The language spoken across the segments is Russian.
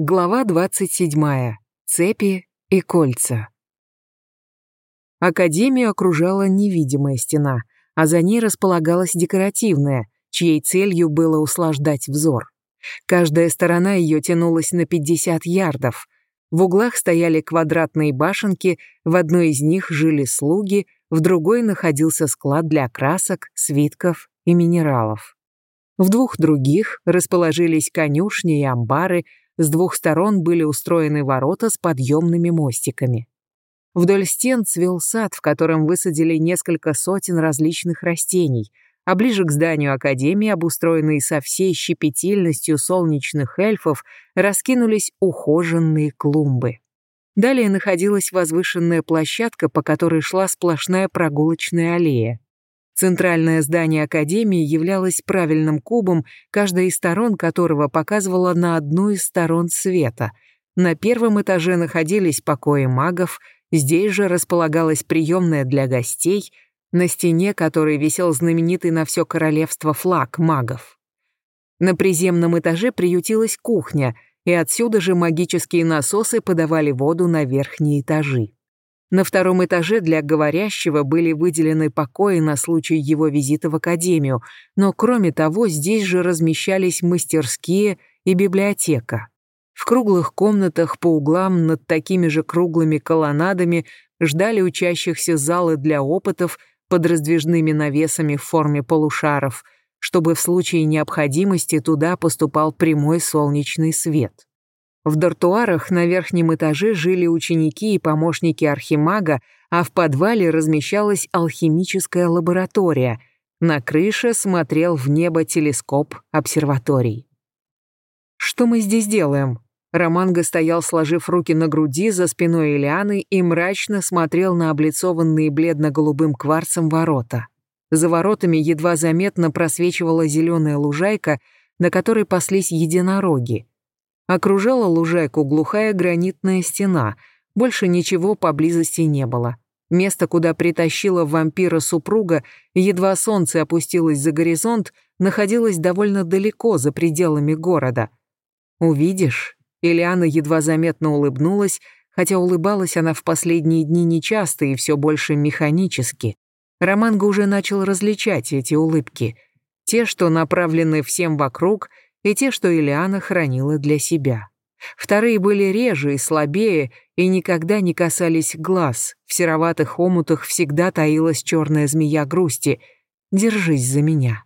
Глава 27. Цепи и кольца. Академию окружала невидимая стена, а за ней располагалась декоративная, чьей целью было услаждать взор. Каждая сторона ее тянулась на 50 ярдов. В углах стояли квадратные башенки, в одной из них жили слуги, в другой находился склад для красок, свитков и минералов. В двух других расположились конюшни и амбары, с двух сторон были устроены ворота с подъемными мостиками. Вдоль стен цвел сад, в котором высадили несколько сотен различных растений, а ближе к зданию Академии, обустроенные со всей щепетильностью солнечных эльфов, раскинулись ухоженные клумбы. Далее находилась возвышенная площадка, по которой шла сплошная прогулочная аллея. Центральное здание Академии являлось правильным кубом, каждая из сторон которого показывала на одну из сторон света. На первом этаже находились покои магов, здесь же располагалась приемная для гостей, на стене которой висел знаменитый на все королевство флаг магов. На приземном этаже приютилась кухня, и отсюда же магические насосы подавали воду на верхние этажи. На втором этаже для говорящего были выделены покои на случай его визита в академию, но кроме того здесь же размещались мастерские и библиотека. В круглых комнатах по углам над такими же круглыми колоннадами ждали учащихся залы для опытов под раздвижными навесами в форме полушаров, чтобы в случае необходимости туда поступал прямой солнечный свет. В дартуарах на верхнем этаже жили ученики и помощники архимага, а в подвале размещалась алхимическая лаборатория. На крыше смотрел в небо телескоп обсерваторий. «Что мы здесь делаем?» Романго стоял, сложив руки на груди за спиной Элианы и мрачно смотрел на облицованные бледно-голубым кварцем ворота. За воротами едва заметно просвечивала зеленая лужайка, на которой паслись единороги. Окружала лужайку глухая гранитная стена, больше ничего поблизости не было. Место, куда притащила вампира супруга, едва солнце опустилось за горизонт, находилось довольно далеко за пределами города. «Увидишь?» Ильяна едва заметно улыбнулась, хотя улыбалась она в последние дни нечасто и все больше механически. Романго уже начал различать эти улыбки. Те, что направлены всем вокруг, и те, что Ильяна хранила для себя. Вторые были реже и слабее и никогда не касались глаз. В сероватых омутах всегда таилась черная змея грусти. «Держись за меня».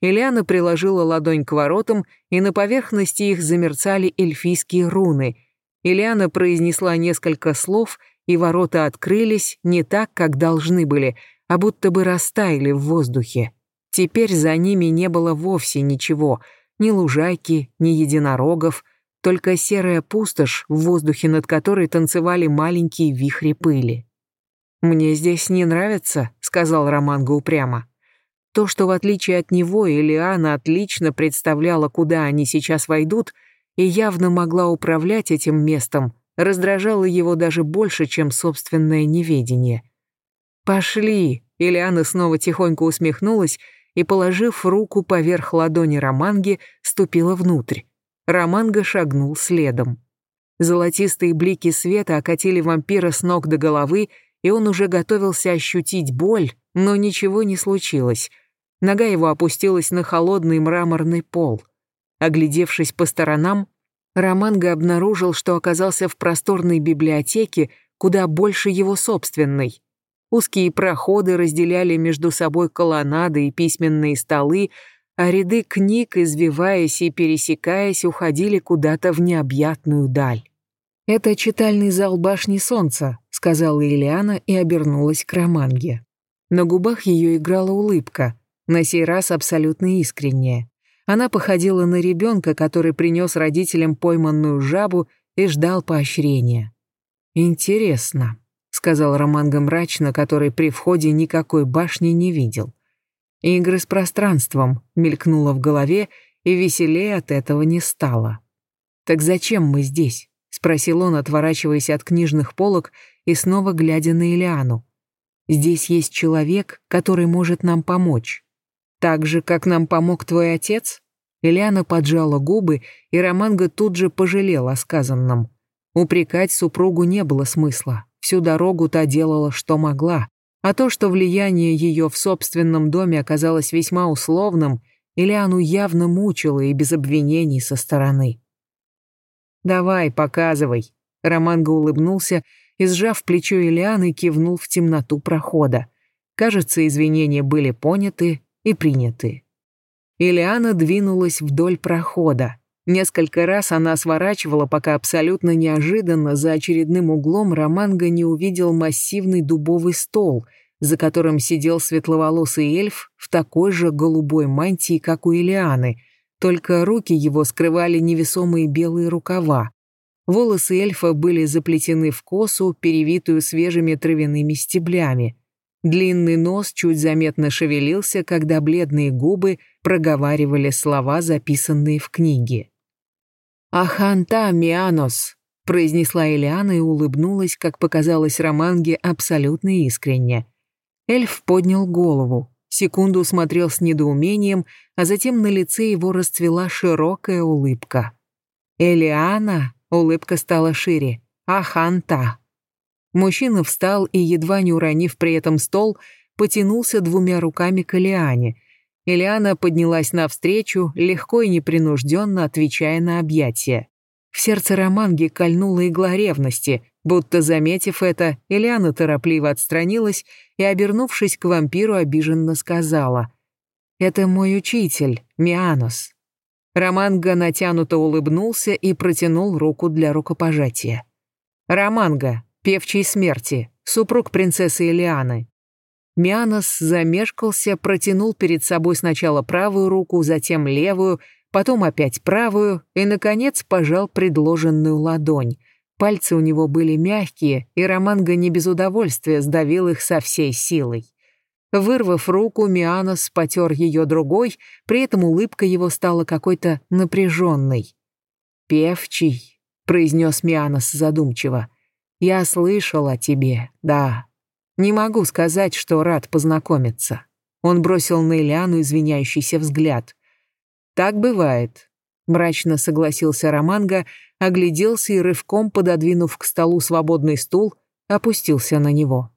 Ильяна приложила ладонь к воротам, и на поверхности их замерцали эльфийские руны. Ильяна произнесла несколько слов, и ворота открылись не так, как должны были, а будто бы растаяли в воздухе. Теперь за ними не было вовсе ничего — ни лужайки, ни единорогов, только серая пустошь, в воздухе над которой танцевали маленькие вихри пыли. «Мне здесь не нравится», — сказал Романго упрямо. То, что в отличие от него Элиана отлично представляла, куда они сейчас войдут, и явно могла управлять этим местом, раздражало его даже больше, чем собственное неведение. «Пошли!» — Элиана снова тихонько усмехнулась и, положив руку поверх ладони Романги, ступила внутрь. Романга шагнул следом. Золотистые блики света окатили вампира с ног до головы, и он уже готовился ощутить боль, но ничего не случилось. Нога его опустилась на холодный мраморный пол. Оглядевшись по сторонам, Романго обнаружил, что оказался в просторной библиотеке, куда больше его собственной. Узкие проходы разделяли между собой колоннады и письменные столы, а ряды книг, извиваясь и пересекаясь, уходили куда-то в необъятную даль. «Это читальный зал башни солнца», — сказала Ильяна и обернулась к Романге. На губах ее играла улыбка, на сей раз абсолютно искренняя. Она походила на ребенка, который принес родителям пойманную жабу и ждал поощрения. «Интересно», сказал Романго мрачно, который при входе никакой башни не видел. Игры с пространством мелькнуло в голове, и веселее от этого не стало. «Так зачем мы здесь?» — спросил он, отворачиваясь от книжных полок и снова глядя на Илиану. «Здесь есть человек, который может нам помочь. Так же, как нам помог твой отец?» Ильяна поджала губы, и Романго тут же пожалел о сказанном. Упрекать супругу не было смысла. Всю дорогу та делала, что могла. А то, что влияние ее в собственном доме оказалось весьма условным, Ильяну явно мучило и без обвинений со стороны. «Давай, показывай», — Романго улыбнулся и, сжав плечо Ильяны, кивнул в темноту прохода. Кажется, извинения были поняты и приняты. Ильяна двинулась вдоль прохода. Несколько раз она сворачивала, пока абсолютно неожиданно за очередным углом Романго не увидел массивный дубовый стол, за которым сидел светловолосый эльф в такой же голубой мантии, как у Илианы, только руки его скрывали невесомые белые рукава. Волосы эльфа были заплетены в косу, перевитую свежими травяными стеблями. Длинный нос чуть заметно шевелился, когда бледные губы проговаривали слова, записанные в книге. «Аханта Мианос», — произнесла Элиана и улыбнулась, как показалось Романге, абсолютно искренне. Эльф поднял голову, секунду смотрел с недоумением, а затем на лице его расцвела широкая улыбка. «Элиана?» — улыбка стала шире. «Аханта». Мужчина встал и, едва не уронив при этом стол, потянулся двумя руками к Элиане — Ильяна поднялась навстречу, легко и непринужденно отвечая на объятия. В сердце Романги кольнула игла ревности, будто заметив это, Ильяна торопливо отстранилась и, обернувшись к вампиру, обиженно сказала «Это мой учитель, Мианос». Романга натянуто улыбнулся и протянул руку для рукопожатия. «Романга, певчий смерти, супруг принцессы Илианы, Мианос замешкался, протянул перед собой сначала правую руку, затем левую, потом опять правую и, наконец, пожал предложенную ладонь. Пальцы у него были мягкие, и Романго не без удовольствия сдавил их со всей силой. Вырвав руку, Мианос потер ее другой, при этом улыбка его стала какой-то напряженной. «Певчий», — произнес Мианос задумчиво, — «я слышал о тебе, да, не могу сказать, что рад познакомиться. Он бросил на Ильяну извиняющийся взгляд. Так бывает. Мрачно согласился Романго, огляделся и рывком, пододвинув к столу свободный стул, опустился на него.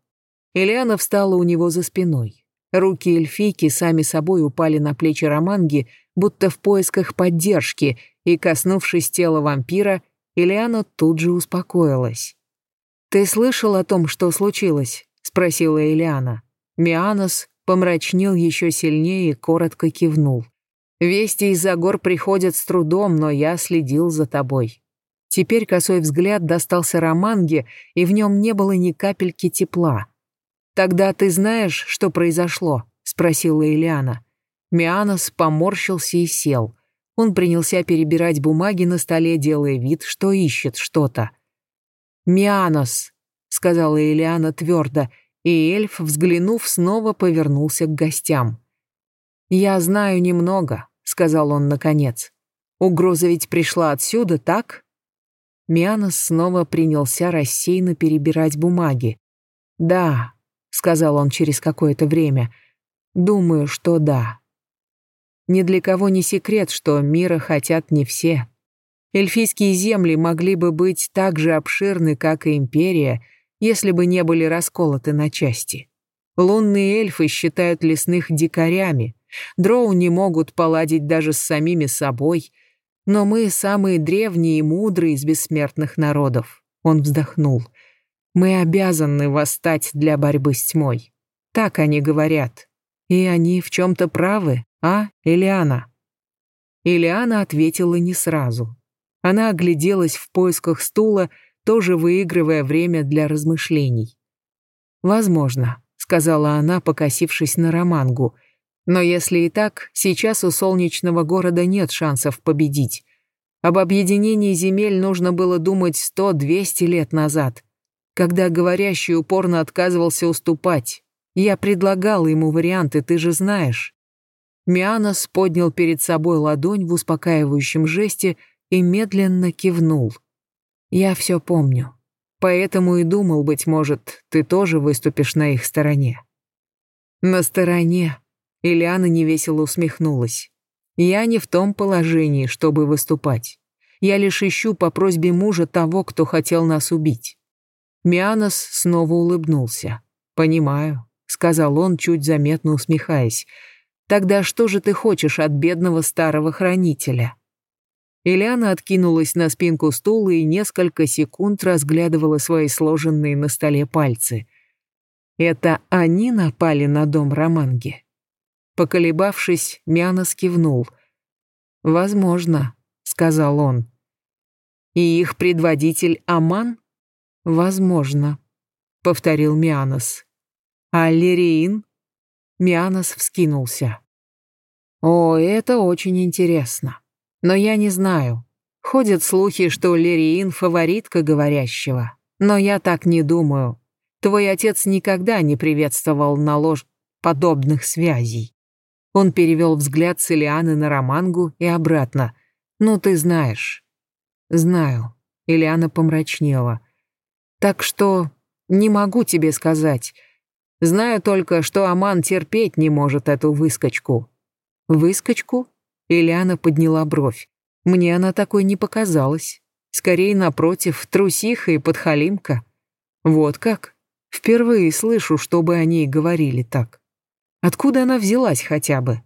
Ильяна встала у него за спиной. Руки эльфийки сами собой упали на плечи Романги, будто в поисках поддержки, и, коснувшись тела вампира, Ильяна тут же успокоилась. «Ты слышал о том, что случилось?» — спросила Элиана. Мианос помрачнел еще сильнее и коротко кивнул. «Вести из-за гор приходят с трудом, но я следил за тобой». Теперь косой взгляд достался Романге, и в нем не было ни капельки тепла. «Тогда ты знаешь, что произошло?» — спросила Элиана. Мианос поморщился и сел. Он принялся перебирать бумаги на столе, делая вид, что ищет что-то. «Мианос», сказала Элиана твердо, и эльф, взглянув, снова повернулся к гостям. «Я знаю немного», — сказал он наконец. «Угроза ведь пришла отсюда, так?» Мианос снова принялся рассеянно перебирать бумаги. «Да», — сказал он через какое-то время, — «думаю, что да». Ни для кого не секрет, что мира хотят не все. Эльфийские земли могли бы быть так же обширны, как и империя, если бы не были расколоты на части. Лунные эльфы считают лесных дикарями, дроу не могут поладить даже с самими собой, но мы самые древние и мудрые из бессмертных народов. Он вздохнул. Мы обязаны восстать для борьбы с тьмой. Так они говорят. И они в чем-то правы, а, Элиана? Элиана ответила не сразу. Она огляделась в поисках стула, тоже выигрывая время для размышлений. «Возможно», — сказала она, покосившись на Романгу. «Но если и так, сейчас у солнечного города нет шансов победить. Об объединении земель нужно было думать сто-двести лет назад, когда говорящий упорно отказывался уступать. Я предлагал ему варианты, ты же знаешь». Мианос поднял перед собой ладонь в успокаивающем жесте и медленно кивнул. Я все помню. Поэтому и думал, быть может, ты тоже выступишь на их стороне. На стороне. Ильяна невесело усмехнулась. Я не в том положении, чтобы выступать. Я лишь ищу по просьбе мужа того, кто хотел нас убить». Мианос снова улыбнулся. «Понимаю», — сказал он, чуть заметно усмехаясь. «Тогда что же ты хочешь от бедного старого хранителя?» Ильяна откинулась на спинку стула и несколько секунд разглядывала свои сложенные на столе пальцы. «Это они напали на дом Романги?» Поколебавшись, Мианос кивнул. «Возможно», — сказал он. И их предводитель Аман? Возможно, повторил Мианос. А Лериин? Мианос вскинулся. О, это очень интересно. Но я не знаю. Ходят слухи, что Лериин фаворитка говорящего. Но я так не думаю. Твой отец никогда не приветствовал на ложь подобных связей. Он перевел взгляд с Илианы на Романгу и обратно. Ну, ты знаешь. «Знаю». Ильяна помрачнела. «Так что не могу тебе сказать. Знаю только, что Аман терпеть не может эту выскочку». «Выскочку?» Ильяна подняла бровь. «Мне она такой не показалась. Скорее, напротив, трусиха и подхалимка. Вот как? Впервые слышу, чтобы о ней говорили так. Откуда она взялась хотя бы?»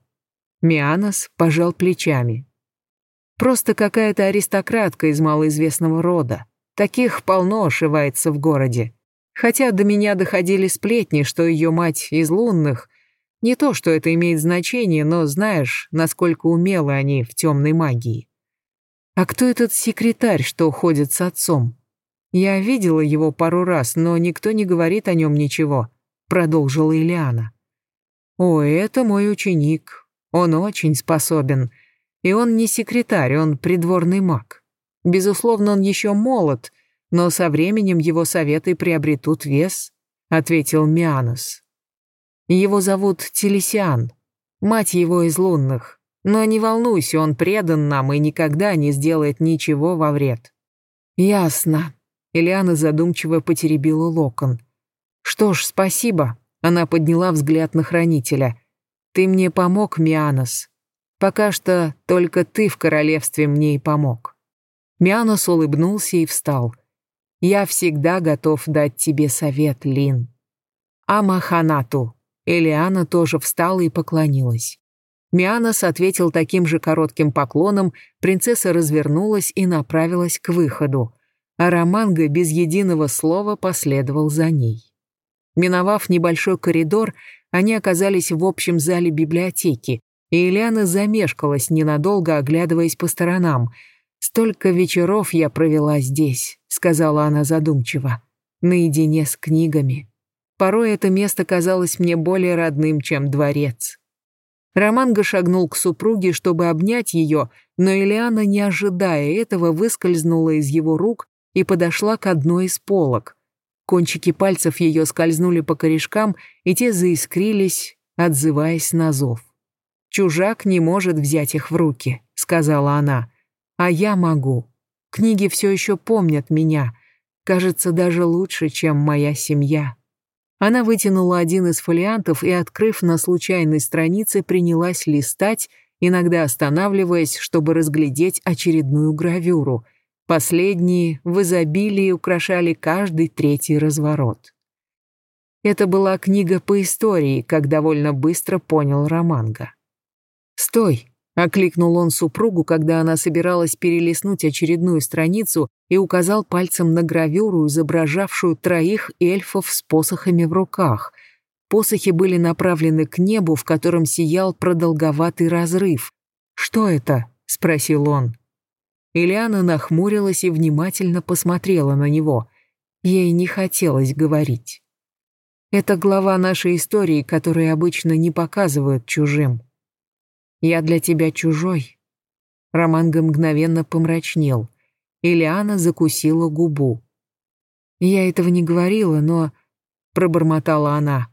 Мианос пожал плечами. Просто какая-то аристократка из малоизвестного рода. Таких полно ошивается в городе. Хотя до меня доходили сплетни, что ее мать из лунных. Не то, что это имеет значение, но знаешь, насколько умелы они в темной магии. А кто этот секретарь, что ходит с отцом? Я видела его пару раз, но никто не говорит о нем ничего, продолжила Ильяна. О, это мой ученик. Он очень способен. И он не секретарь, он придворный маг. Безусловно, он еще молод, но со временем его советы приобретут вес, ответил Мианус. Его зовут Телесиан, мать его из лунных. Но не волнуйся, он предан нам и никогда не сделает ничего во вред. Ясно. Ильяна задумчиво потеребила локон. Что ж, спасибо. Она подняла взгляд на хранителя. Ты мне помог, Мианос. Пока что только ты в королевстве мне и помог». Мианос улыбнулся и встал. «Я всегда готов дать тебе совет, Лин». «Амаханату». Элиана тоже встала и поклонилась. Мианос ответил таким же коротким поклоном, принцесса развернулась и направилась к выходу, а Романго без единого слова последовал за ней. Миновав небольшой коридор, они оказались в общем зале библиотеки, и Ильяна замешкалась ненадолго, оглядываясь по сторонам. «Столько вечеров я провела здесь», — сказала она задумчиво, наедине с книгами. Порой это место казалось мне более родным, чем дворец. Романго шагнул к супруге, чтобы обнять ее, но Ильяна, не ожидая этого, выскользнула из его рук и подошла к одной из полок. Кончики пальцев ее скользнули по корешкам, и те заискрились, отзываясь на зов. «Чужак не может взять их в руки», — сказала она. «А я могу. Книги все еще помнят меня. Кажется, даже лучше, чем моя семья». Она вытянула один из фолиантов и, открыв на случайной странице, принялась листать, иногда останавливаясь, чтобы разглядеть очередную гравюру. Последние в изобилии украшали каждый третий разворот. Это была книга по истории, как довольно быстро понял Романго. «Стой!» — окликнул он супругу, когда она собиралась перелистнуть очередную страницу и указал пальцем на гравюру, изображавшую троих эльфов с посохами в руках. Посохи были направлены к небу, в котором сиял продолговатый разрыв. «Что это?» — спросил он. Ильяна нахмурилась и внимательно посмотрела на него. Ей не хотелось говорить. «Это глава нашей истории, которую обычно не показывают чужим», я для тебя чужой». Романго мгновенно помрачнел. Ильяна закусила губу. «Я этого не говорила, но...» — пробормотала она.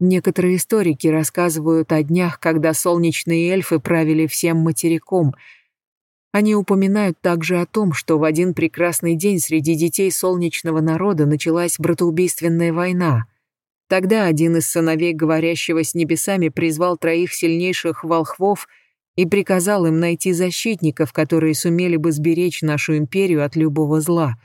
«Некоторые историки рассказывают о днях, когда солнечные эльфы правили всем материком. Они упоминают также о том, что в один прекрасный день среди детей солнечного народа началась братоубийственная война — Тогда один из сыновей говорящего с небесами призвал троих сильнейших волхвов и приказал им найти защитников, которые сумели бы сберечь нашу империю от любого зла.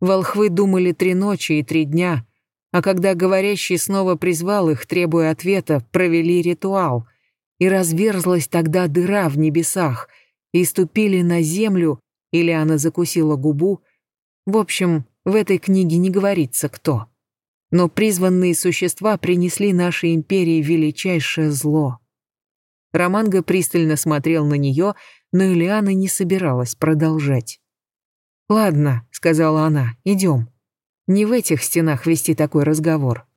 Волхвы думали три ночи и три дня, а когда говорящий снова призвал их, требуя ответа, провели ритуал, и разверзлась тогда дыра в небесах, и ступили на землю, или она закусила губу. В общем, в этой книге не говорится кто. Но призванные существа принесли нашей империи величайшее зло. Романго пристально смотрел на нее, но Ильяна не собиралась продолжать. «Ладно», — сказала она, — «идем. Не в этих стенах вести такой разговор.